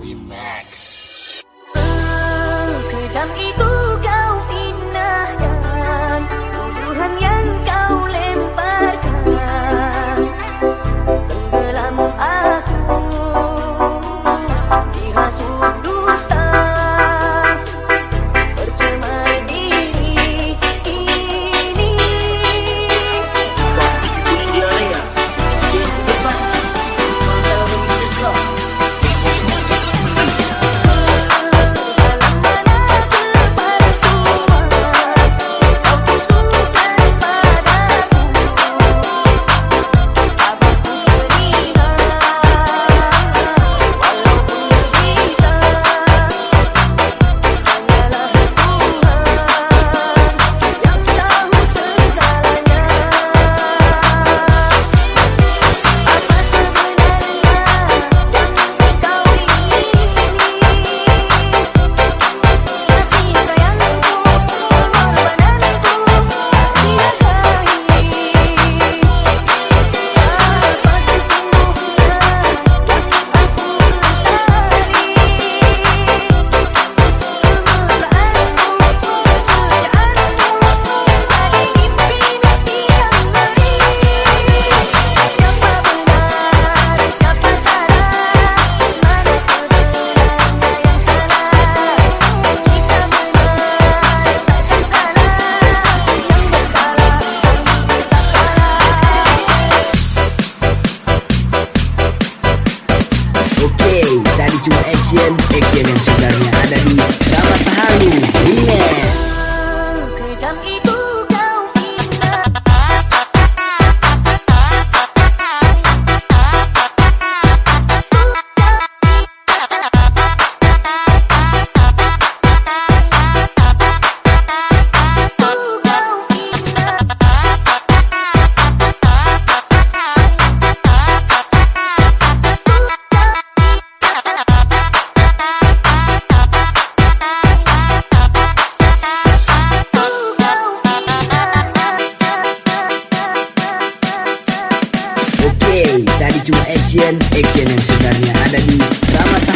Remix Sekedam itu siempre quieren solarme Cuma Action Action yang sebenarnya ada di Ramad